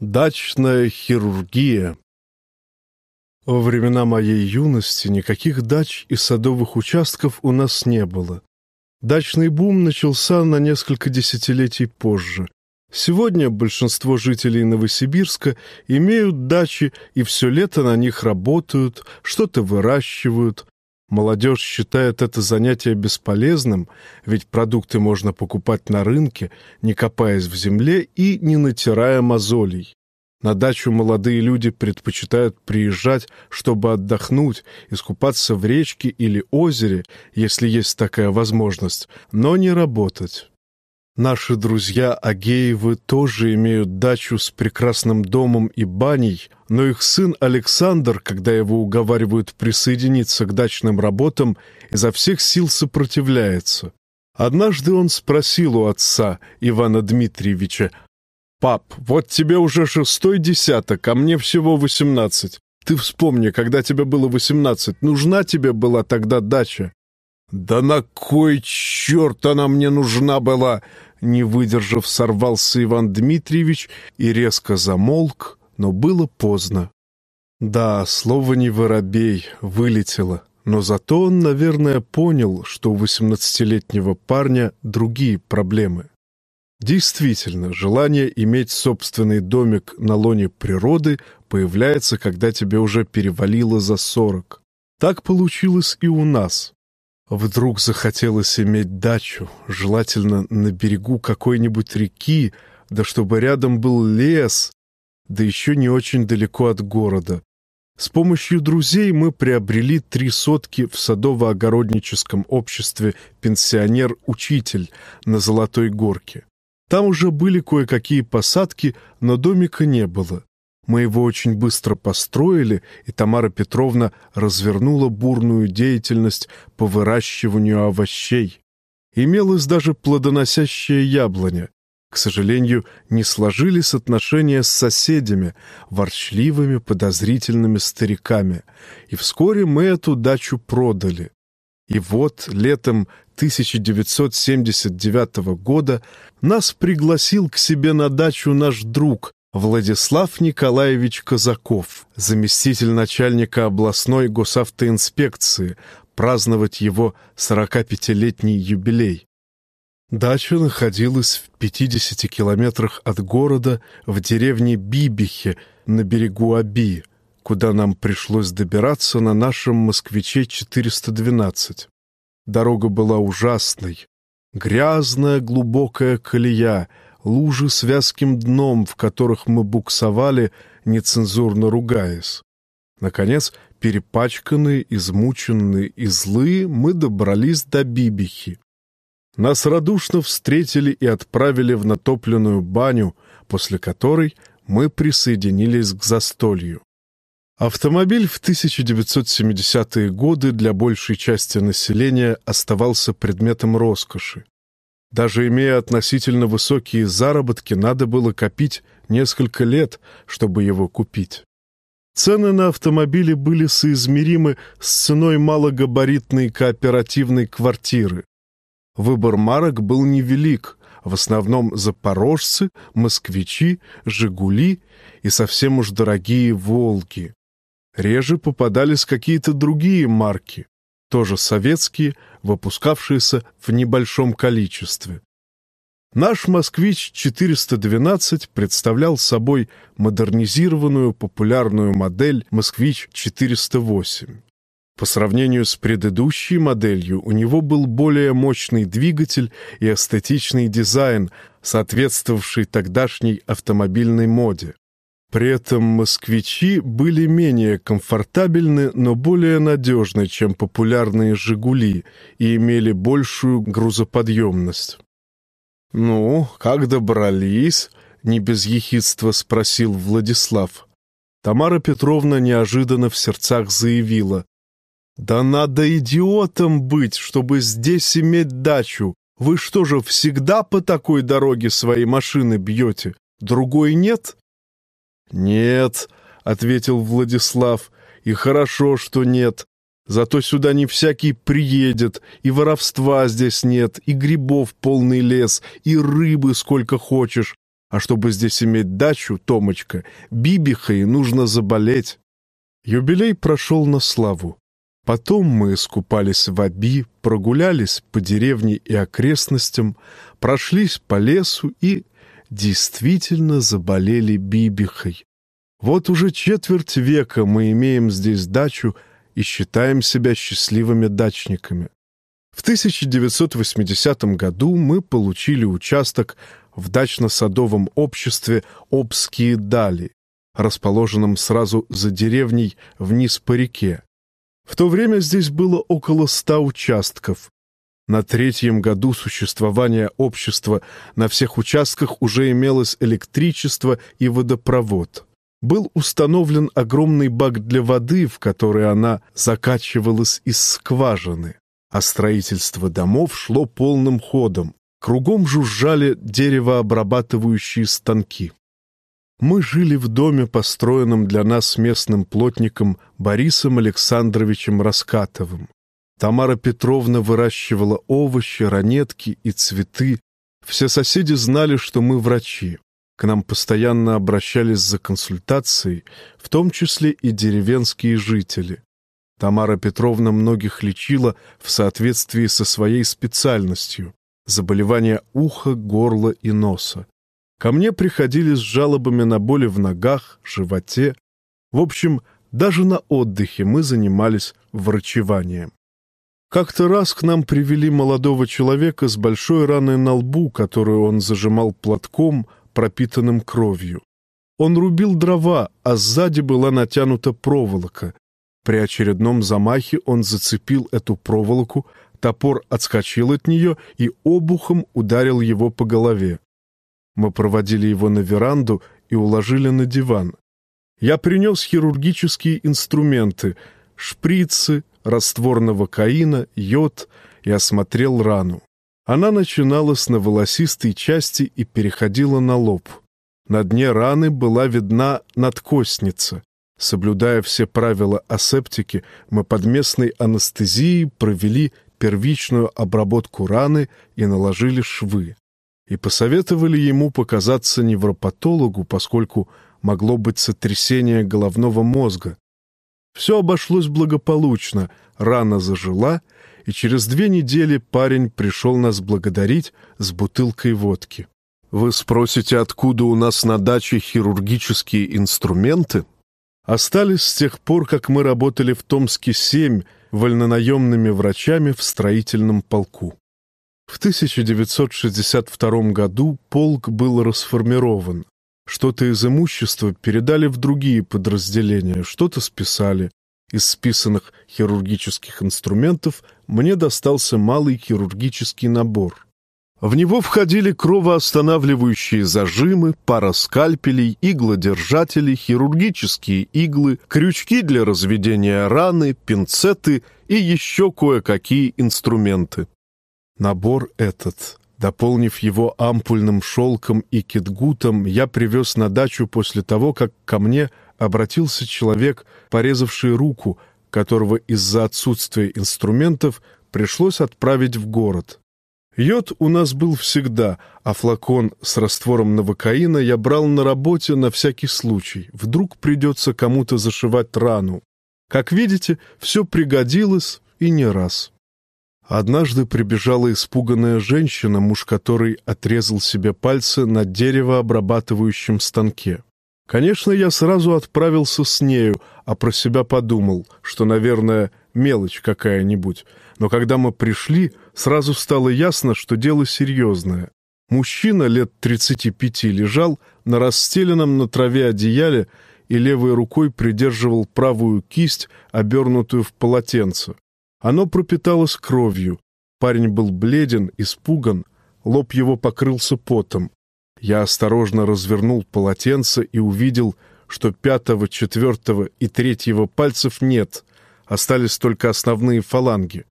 Дачная хирургия Во времена моей юности никаких дач и садовых участков у нас не было. Дачный бум начался на несколько десятилетий позже. Сегодня большинство жителей Новосибирска имеют дачи и все лето на них работают, что-то выращивают, Молодежь считает это занятие бесполезным, ведь продукты можно покупать на рынке, не копаясь в земле и не натирая мозолей. На дачу молодые люди предпочитают приезжать, чтобы отдохнуть, искупаться в речке или озере, если есть такая возможность, но не работать. Наши друзья Агеевы тоже имеют дачу с прекрасным домом и баней, но их сын Александр, когда его уговаривают присоединиться к дачным работам, изо всех сил сопротивляется. Однажды он спросил у отца, Ивана Дмитриевича, «Пап, вот тебе уже шестой десяток, а мне всего восемнадцать. Ты вспомни, когда тебе было восемнадцать, нужна тебе была тогда дача?» «Да на кой черт она мне нужна была?» Не выдержав, сорвался Иван Дмитриевич и резко замолк, но было поздно. Да, слово не воробей, вылетело. Но зато он, наверное, понял, что у восемнадцатилетнего парня другие проблемы. Действительно, желание иметь собственный домик на лоне природы появляется, когда тебе уже перевалило за сорок. Так получилось и у нас. Вдруг захотелось иметь дачу, желательно на берегу какой-нибудь реки, да чтобы рядом был лес, да еще не очень далеко от города. С помощью друзей мы приобрели три сотки в садово-огородническом обществе «Пенсионер-учитель» на Золотой Горке. Там уже были кое-какие посадки, но домика не было. Мы его очень быстро построили, и Тамара Петровна развернула бурную деятельность по выращиванию овощей. Имелась даже плодоносящая яблоня. К сожалению, не сложились отношения с соседями, ворчливыми, подозрительными стариками, и вскоре мы эту дачу продали. И вот летом 1979 года нас пригласил к себе на дачу наш друг, Владислав Николаевич Казаков, заместитель начальника областной госавтоинспекции, праздновать его 45-летний юбилей. Дача находилась в 50 километрах от города в деревне Бибихе на берегу Аби, куда нам пришлось добираться на нашем «Москвиче-412». Дорога была ужасной. Грязная глубокая колея — лужи с вязким дном, в которых мы буксовали, нецензурно ругаясь. Наконец, перепачканные, измученные и злые, мы добрались до Бибихи. Нас радушно встретили и отправили в натопленную баню, после которой мы присоединились к застолью. Автомобиль в 1970-е годы для большей части населения оставался предметом роскоши. Даже имея относительно высокие заработки, надо было копить несколько лет, чтобы его купить. Цены на автомобили были соизмеримы с ценой малогабаритной кооперативной квартиры. Выбор марок был невелик, в основном «Запорожцы», «Москвичи», «Жигули» и совсем уж дорогие «Волги». Реже попадались какие-то другие марки, тоже советские, выпускавшиеся в небольшом количестве. Наш «Москвич-412» представлял собой модернизированную популярную модель «Москвич-408». По сравнению с предыдущей моделью у него был более мощный двигатель и эстетичный дизайн, соответствовавший тогдашней автомобильной моде. При этом москвичи были менее комфортабельны, но более надежны, чем популярные «Жигули» и имели большую грузоподъемность. «Ну, как добрались?» — не без ехидства спросил Владислав. Тамара Петровна неожиданно в сердцах заявила. «Да надо идиотом быть, чтобы здесь иметь дачу. Вы что же, всегда по такой дороге свои машины бьете? Другой нет?» «Нет», — ответил Владислав, — «и хорошо, что нет. Зато сюда не всякий приедет, и воровства здесь нет, и грибов полный лес, и рыбы сколько хочешь. А чтобы здесь иметь дачу, Томочка, Бибихой нужно заболеть. Юбилей прошел на славу. Потом мы искупались в Аби, прогулялись по деревне и окрестностям, прошлись по лесу и действительно заболели бибихой. Вот уже четверть века мы имеем здесь дачу и считаем себя счастливыми дачниками. В 1980 году мы получили участок в дачно-садовом обществе «Обские дали», расположенном сразу за деревней вниз по реке. В то время здесь было около ста участков. На третьем году существования общества на всех участках уже имелось электричество и водопровод был установлен огромный бак для воды, в который она закачивалась из скважины, а строительство домов шло полным ходом. Кругом жужжали деревообрабатывающие станки. Мы жили в доме, построенном для нас местным плотником Борисом Александровичем Раскатовым. Тамара Петровна выращивала овощи, ранетки и цветы. Все соседи знали, что мы врачи. К нам постоянно обращались за консультацией, в том числе и деревенские жители. Тамара Петровна многих лечила в соответствии со своей специальностью – заболевания уха, горла и носа. Ко мне приходили с жалобами на боли в ногах, животе. В общем, даже на отдыхе мы занимались врачеванием. Как-то раз к нам привели молодого человека с большой раной на лбу, которую он зажимал платком – пропитанным кровью. Он рубил дрова, а сзади была натянута проволока. При очередном замахе он зацепил эту проволоку, топор отскочил от нее и обухом ударил его по голове. Мы проводили его на веранду и уложили на диван. Я принес хирургические инструменты, шприцы, раствор новокаина, йод и осмотрел рану. Она начиналась на волосистой части и переходила на лоб. На дне раны была видна надкостница. Соблюдая все правила асептики, мы под местной анестезией провели первичную обработку раны и наложили швы. И посоветовали ему показаться невропатологу, поскольку могло быть сотрясение головного мозга. Все обошлось благополучно, рана зажила — и через две недели парень пришел нас благодарить с бутылкой водки. Вы спросите, откуда у нас на даче хирургические инструменты? Остались с тех пор, как мы работали в Томске-7 вольнонаемными врачами в строительном полку. В 1962 году полк был расформирован. Что-то из имущества передали в другие подразделения, что-то списали, из списанных хирургических инструментов мне достался малый хирургический набор. В него входили кровоостанавливающие зажимы, пара скальпелей, иглодержатели, хирургические иглы, крючки для разведения раны, пинцеты и еще кое-какие инструменты. Набор этот, дополнив его ампульным шелком и китгутом, я привез на дачу после того, как ко мне обратился человек, порезавший руку, которого из-за отсутствия инструментов пришлось отправить в город. Йод у нас был всегда, а флакон с раствором новокаина я брал на работе на всякий случай. Вдруг придется кому-то зашивать рану. Как видите, все пригодилось и не раз. Однажды прибежала испуганная женщина, муж которой отрезал себе пальцы на деревообрабатывающем станке. Конечно, я сразу отправился с нею, а про себя подумал, что, наверное, мелочь какая-нибудь. Но когда мы пришли, сразу стало ясно, что дело серьезное. Мужчина лет 35 лежал на расстеленном на траве одеяле и левой рукой придерживал правую кисть, обернутую в полотенце. Оно пропиталось кровью. Парень был бледен, испуган, лоб его покрылся потом. Я осторожно развернул полотенце и увидел, что пятого, четвертого и третьего пальцев нет, остались только основные фаланги.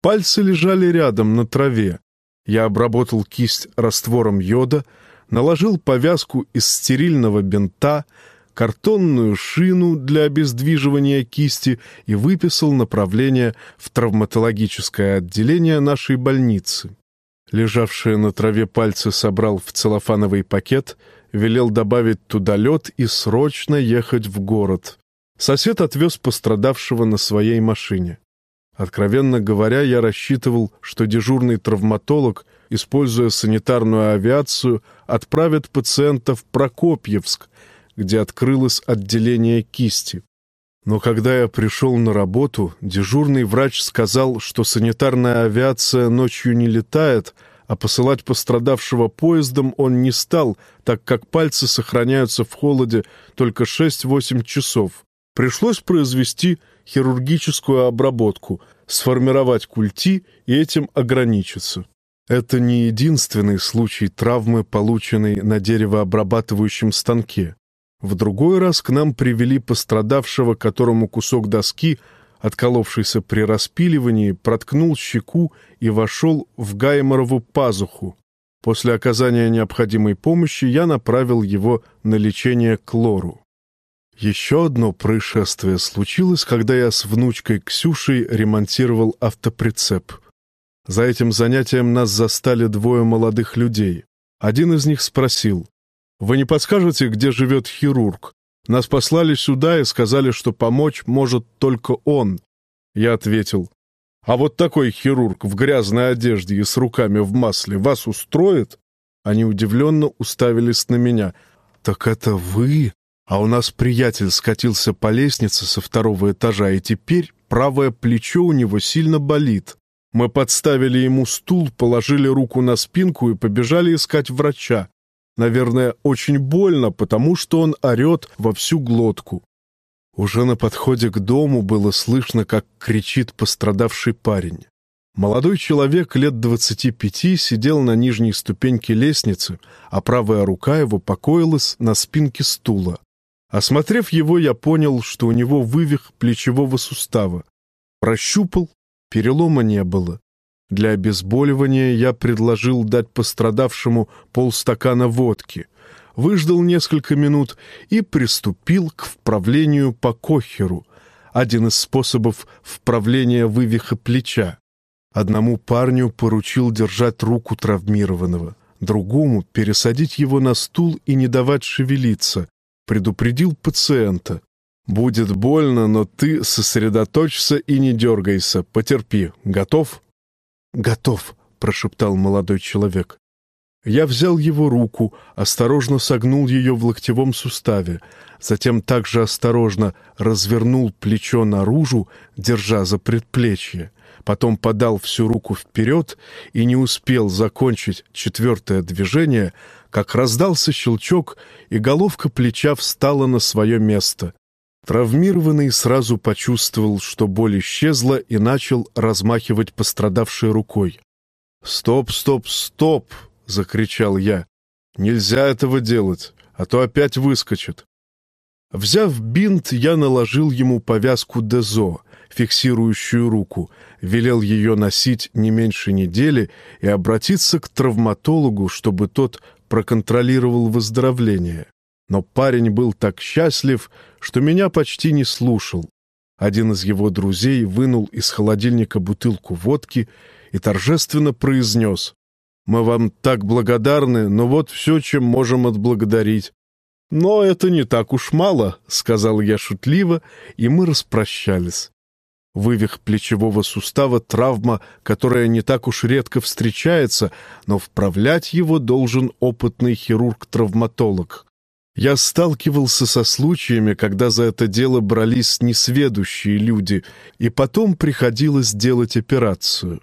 Пальцы лежали рядом на траве. Я обработал кисть раствором йода, наложил повязку из стерильного бинта, картонную шину для обездвиживания кисти и выписал направление в травматологическое отделение нашей больницы. Лежавшие на траве пальцы собрал в целлофановый пакет, велел добавить туда лед и срочно ехать в город. Сосед отвез пострадавшего на своей машине. Откровенно говоря, я рассчитывал, что дежурный травматолог, используя санитарную авиацию, отправит пациента в Прокопьевск, где открылось отделение кисти. Но когда я пришел на работу, дежурный врач сказал, что санитарная авиация ночью не летает, а посылать пострадавшего поездом он не стал, так как пальцы сохраняются в холоде только 6-8 часов. Пришлось произвести хирургическую обработку, сформировать культи и этим ограничиться. Это не единственный случай травмы, полученной на деревообрабатывающем станке. В другой раз к нам привели пострадавшего, которому кусок доски, отколовшийся при распиливании, проткнул щеку и вошел в гайморову пазуху. После оказания необходимой помощи я направил его на лечение к лору. Еще одно происшествие случилось, когда я с внучкой Ксюшей ремонтировал автоприцеп. За этим занятием нас застали двое молодых людей. Один из них спросил, «Вы не подскажете, где живет хирург? Нас послали сюда и сказали, что помочь может только он». Я ответил, «А вот такой хирург в грязной одежде и с руками в масле вас устроит?» Они удивленно уставились на меня. «Так это вы?» А у нас приятель скатился по лестнице со второго этажа, и теперь правое плечо у него сильно болит. Мы подставили ему стул, положили руку на спинку и побежали искать врача. Наверное, очень больно, потому что он орет во всю глотку. Уже на подходе к дому было слышно, как кричит пострадавший парень. Молодой человек лет двадцати пяти сидел на нижней ступеньке лестницы, а правая рука его покоилась на спинке стула. Осмотрев его, я понял, что у него вывих плечевого сустава. Прощупал, перелома не было. Для обезболивания я предложил дать пострадавшему полстакана водки, выждал несколько минут и приступил к вправлению по кохеру, один из способов вправления вывиха плеча. Одному парню поручил держать руку травмированного, другому — пересадить его на стул и не давать шевелиться, предупредил пациента. «Будет больно, но ты сосредоточься и не дергайся. Потерпи. Готов?» «Готов», — прошептал молодой человек. Я взял его руку, осторожно согнул ее в локтевом суставе, затем также осторожно развернул плечо наружу, держа за предплечье. Потом подал всю руку вперед и не успел закончить четвертое движение — как раздался щелчок, и головка плеча встала на свое место. Травмированный сразу почувствовал, что боль исчезла, и начал размахивать пострадавшей рукой. «Стоп, стоп, стоп!» — закричал я. «Нельзя этого делать, а то опять выскочит». Взяв бинт, я наложил ему повязку Дезо, фиксирующую руку, велел ее носить не меньше недели и обратиться к травматологу, чтобы тот проконтролировал выздоровление. Но парень был так счастлив, что меня почти не слушал. Один из его друзей вынул из холодильника бутылку водки и торжественно произнес «Мы вам так благодарны, но вот все, чем можем отблагодарить». «Но это не так уж мало», — сказал я шутливо, и мы распрощались. Вывих плечевого сустава — травма, которая не так уж редко встречается, но вправлять его должен опытный хирург-травматолог. Я сталкивался со случаями, когда за это дело брались несведущие люди, и потом приходилось делать операцию.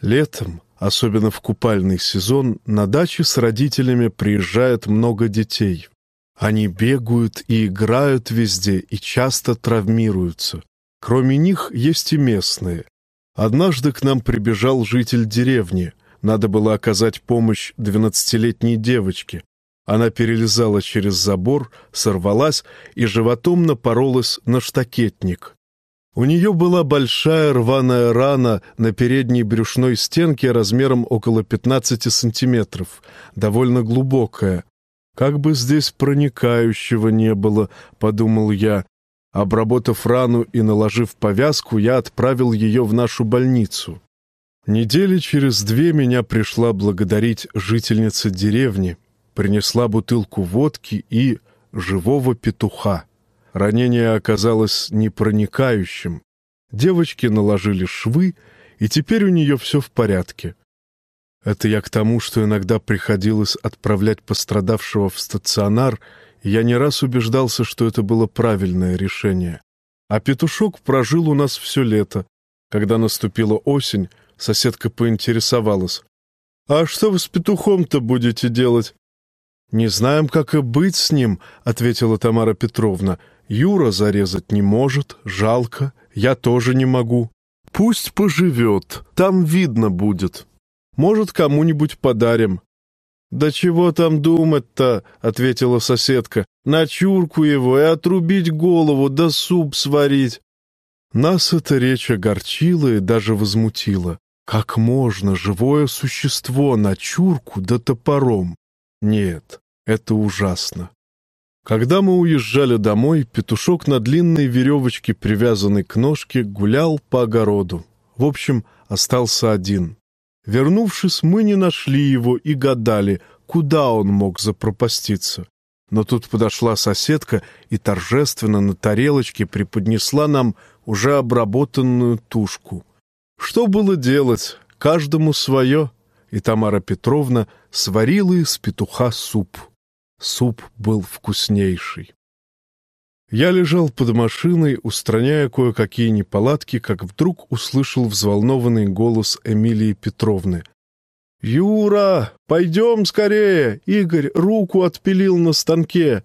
Летом, особенно в купальный сезон, на даче с родителями приезжает много детей. Они бегают и играют везде и часто травмируются. Кроме них есть и местные. Однажды к нам прибежал житель деревни. Надо было оказать помощь двенадцатилетней девочке. Она перелезала через забор, сорвалась и животом напоролась на штакетник. У нее была большая рваная рана на передней брюшной стенке размером около 15 сантиметров, довольно глубокая. «Как бы здесь проникающего не было», — подумал я, Обработав рану и наложив повязку, я отправил ее в нашу больницу. Недели через две меня пришла благодарить жительница деревни. Принесла бутылку водки и живого петуха. Ранение оказалось непроникающим. Девочки наложили швы, и теперь у нее все в порядке. Это я к тому, что иногда приходилось отправлять пострадавшего в стационар, и я не раз убеждался, что это было правильное решение. А петушок прожил у нас все лето. Когда наступила осень, соседка поинтересовалась. «А что вы с петухом-то будете делать?» «Не знаем, как и быть с ним», — ответила Тамара Петровна. «Юра зарезать не может, жалко, я тоже не могу. Пусть поживет, там видно будет». Может, кому-нибудь подарим». «Да чего там думать-то?» — ответила соседка. «На чурку его и отрубить голову, да суп сварить». Нас эта речь огорчила и даже возмутила. Как можно живое существо на чурку да топором? Нет, это ужасно. Когда мы уезжали домой, петушок на длинной веревочке, привязанной к ножке, гулял по огороду. В общем, остался один. Вернувшись, мы не нашли его и гадали, куда он мог запропаститься. Но тут подошла соседка и торжественно на тарелочке преподнесла нам уже обработанную тушку. Что было делать? Каждому свое. И Тамара Петровна сварила из петуха суп. Суп был вкуснейший. Я лежал под машиной, устраняя кое-какие неполадки, как вдруг услышал взволнованный голос Эмилии Петровны. «Юра, пойдем скорее! Игорь руку отпилил на станке!»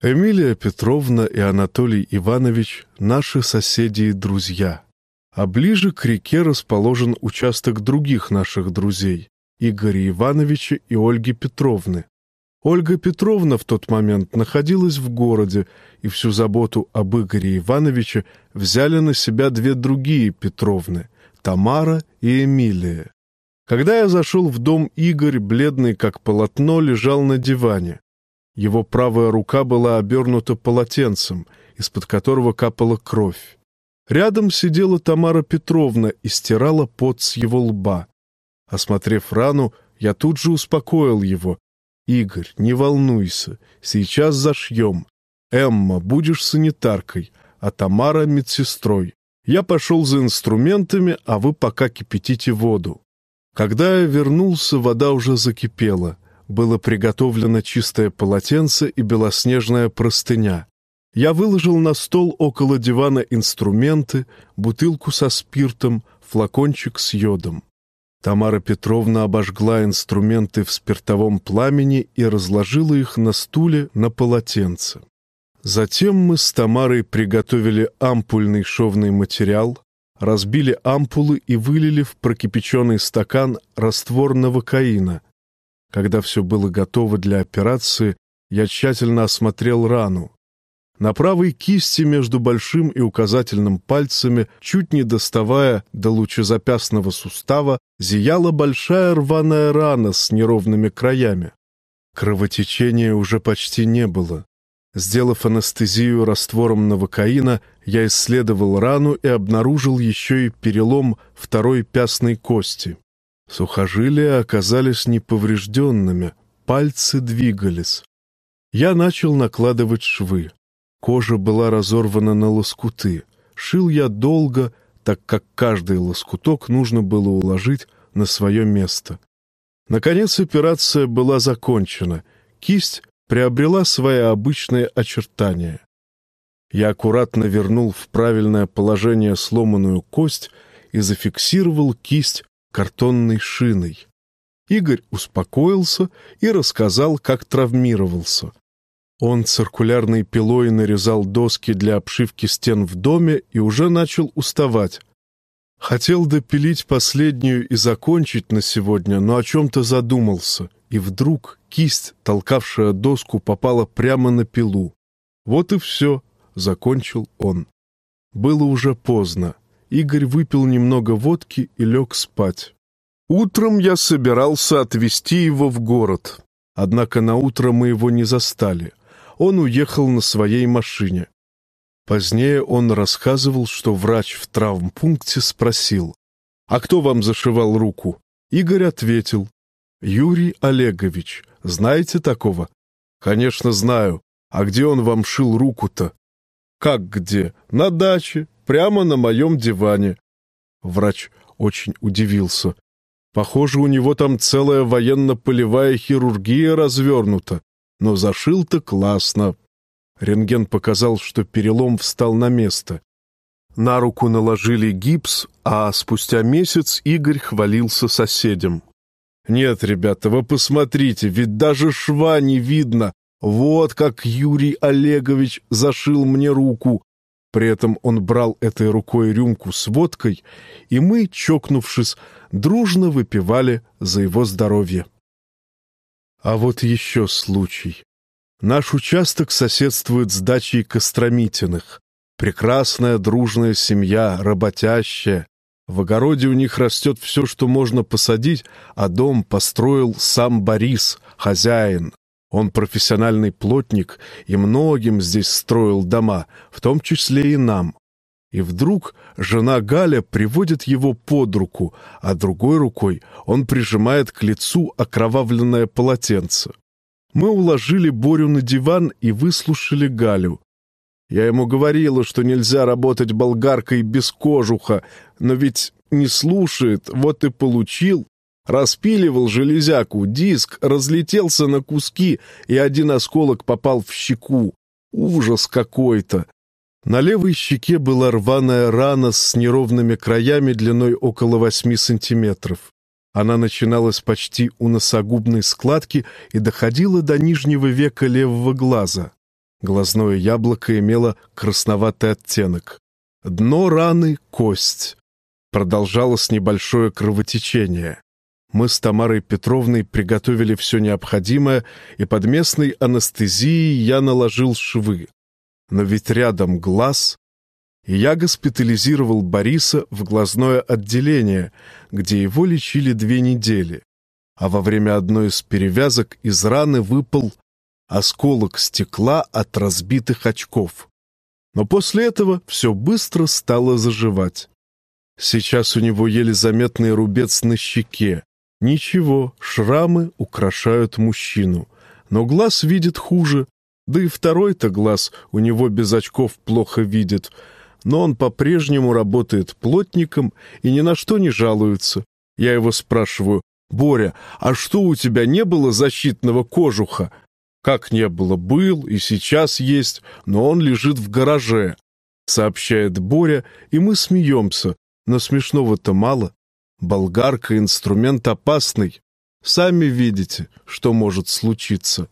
Эмилия Петровна и Анатолий Иванович — наши соседи и друзья. А ближе к реке расположен участок других наших друзей — Игоря Ивановича и Ольги Петровны. Ольга Петровна в тот момент находилась в городе, и всю заботу об Игоре Ивановиче взяли на себя две другие Петровны — Тамара и Эмилия. Когда я зашел в дом, Игорь, бледный как полотно, лежал на диване. Его правая рука была обернута полотенцем, из-под которого капала кровь. Рядом сидела Тамара Петровна и стирала пот с его лба. Осмотрев рану, я тут же успокоил его, «Игорь, не волнуйся, сейчас зашьем. Эмма, будешь санитаркой, а Тамара — медсестрой. Я пошел за инструментами, а вы пока кипятите воду». Когда я вернулся, вода уже закипела. Было приготовлено чистое полотенце и белоснежная простыня. Я выложил на стол около дивана инструменты, бутылку со спиртом, флакончик с йодом. Тамара Петровна обожгла инструменты в спиртовом пламени и разложила их на стуле на полотенце. Затем мы с Тамарой приготовили ампульный шовный материал, разбили ампулы и вылили в прокипяченный стакан раствор новокаина. Когда все было готово для операции, я тщательно осмотрел рану. На правой кисти между большим и указательным пальцами, чуть не доставая до лучезапястного сустава, зияла большая рваная рана с неровными краями. Кровотечения уже почти не было. Сделав анестезию раствором новокаина, я исследовал рану и обнаружил еще и перелом второй пястной кости. Сухожилия оказались неповрежденными, пальцы двигались. Я начал накладывать швы. Кожа была разорвана на лоскуты. Шил я долго, так как каждый лоскуток нужно было уложить на свое место. Наконец операция была закончена. Кисть приобрела свои обычные очертания. Я аккуратно вернул в правильное положение сломанную кость и зафиксировал кисть картонной шиной. Игорь успокоился и рассказал, как травмировался. Он циркулярной пилой нарезал доски для обшивки стен в доме и уже начал уставать. Хотел допилить последнюю и закончить на сегодня, но о чем-то задумался, и вдруг кисть, толкавшая доску, попала прямо на пилу. Вот и все, закончил он. Было уже поздно. Игорь выпил немного водки и лег спать. Утром я собирался отвезти его в город. Однако на утро мы его не застали он уехал на своей машине. Позднее он рассказывал, что врач в травмпункте спросил, «А кто вам зашивал руку?» Игорь ответил, «Юрий Олегович, Знаете такого? Конечно, знаю. А где он вам шил руку-то? Как где? На даче, прямо на моем диване. Врач очень удивился. Похоже, у него там целая военно-полевая хирургия развернута. Но зашил-то классно. Рентген показал, что перелом встал на место. На руку наложили гипс, а спустя месяц Игорь хвалился соседям. «Нет, ребята, вы посмотрите, ведь даже шва не видно. Вот как Юрий Олегович зашил мне руку. При этом он брал этой рукой рюмку с водкой, и мы, чокнувшись, дружно выпивали за его здоровье. А вот еще случай. Наш участок соседствует с дачей Костромитиных. Прекрасная дружная семья, работящая. В огороде у них растет все, что можно посадить, а дом построил сам Борис, хозяин. Он профессиональный плотник и многим здесь строил дома, в том числе и нам. И вдруг жена Галя приводит его под руку, а другой рукой он прижимает к лицу окровавленное полотенце. Мы уложили Борю на диван и выслушали Галю. Я ему говорила, что нельзя работать болгаркой без кожуха, но ведь не слушает, вот и получил. Распиливал железяку, диск разлетелся на куски, и один осколок попал в щеку. Ужас какой-то! На левой щеке была рваная рана с неровными краями длиной около восьми сантиметров. Она начиналась почти у носогубной складки и доходила до нижнего века левого глаза. Глазное яблоко имело красноватый оттенок. Дно раны — кость. Продолжалось небольшое кровотечение. Мы с Тамарой Петровной приготовили все необходимое, и под местной анестезией я наложил швы. Но ведь рядом глаз, и я госпитализировал Бориса в глазное отделение, где его лечили две недели. А во время одной из перевязок из раны выпал осколок стекла от разбитых очков. Но после этого все быстро стало заживать. Сейчас у него еле заметный рубец на щеке, Ничего, шрамы украшают мужчину. Но глаз видит хуже. Да и второй-то глаз у него без очков плохо видит. Но он по-прежнему работает плотником и ни на что не жалуется. Я его спрашиваю, «Боря, а что у тебя не было защитного кожуха?» «Как не было? Был и сейчас есть, но он лежит в гараже», — сообщает Боря, и мы смеемся, но смешного-то мало. Болгарка — инструмент опасный. Сами видите, что может случиться.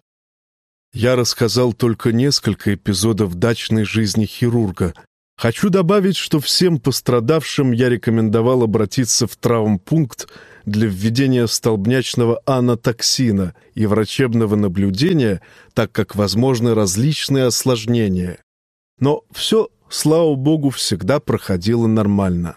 Я рассказал только несколько эпизодов дачной жизни хирурга. Хочу добавить, что всем пострадавшим я рекомендовал обратиться в травмпункт для введения столбнячного анатоксина и врачебного наблюдения, так как возможны различные осложнения. Но все, слава богу, всегда проходило нормально.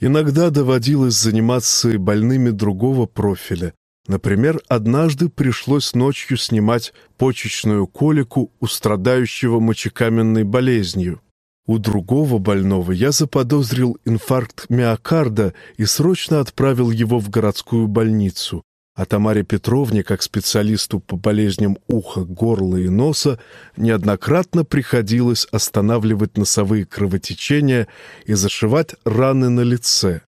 Иногда доводилось заниматься и больными другого профиля. Например, однажды пришлось ночью снимать почечную колику у страдающего мочекаменной болезнью. У другого больного я заподозрил инфаркт миокарда и срочно отправил его в городскую больницу а Тамаре Петровне, как специалисту по болезням уха, горла и носа, неоднократно приходилось останавливать носовые кровотечения и зашивать раны на лице.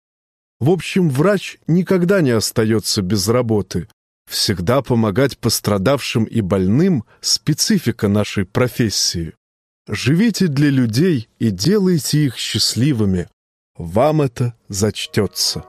В общем, врач никогда не остается без работы. Всегда помогать пострадавшим и больным – специфика нашей профессии. Живите для людей и делайте их счастливыми. Вам это зачтется.